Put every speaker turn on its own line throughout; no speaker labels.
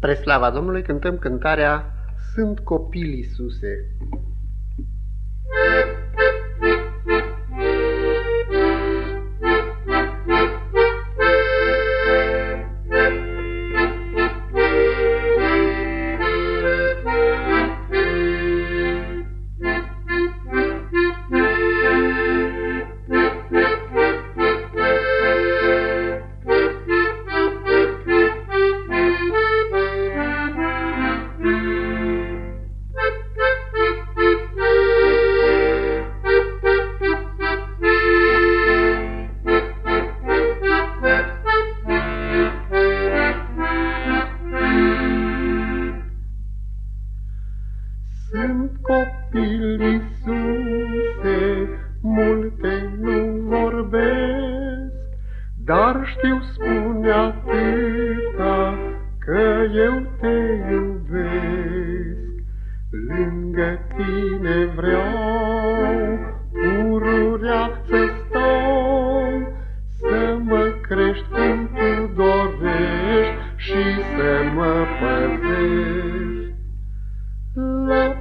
Spre slava Domnului cântăm cântarea Sunt copil Iisuse.
Copil, Iisuse, multe nu vorbesc, Dar știu spune atâta că eu te iubesc. Lângă tine vreau pururea să stau, Să mă crești cum tu dorești și să mă păzești. La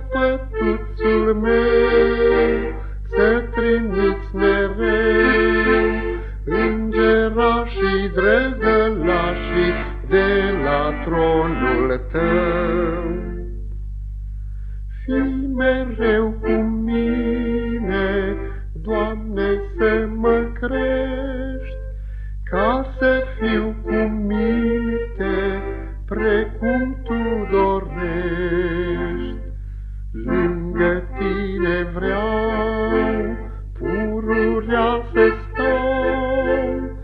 pătuțul meu să trimiți mereu Îngerașii drăgălașii de la tronul tău. Fii mereu cu mine, Doamne, să mă crești, Ca să fiu cu minte, precum Tu dorești. Tine vreau pururea să stau,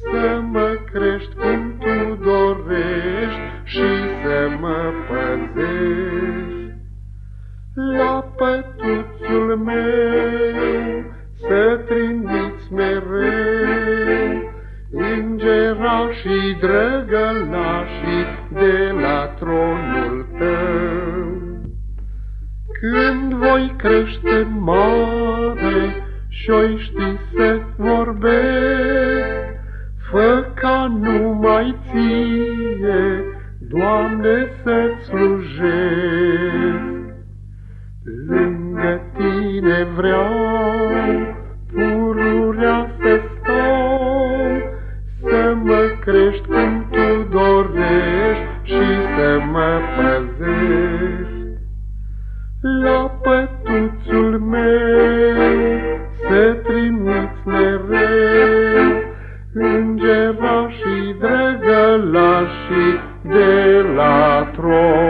Să mă crești cum Tu dorești și să mă păzești. La pătuțul meu să trimiți mereu Îngerașii drăgălașii de la tronul tău. Când voi crește mare și-oi ști să vorbesc, Fă ca numai ție, Doamne, să-ți slujesc. Lângă tine vreau La pătuțul meu să trimiți mereu Îngerașii drăgălașii de la tron.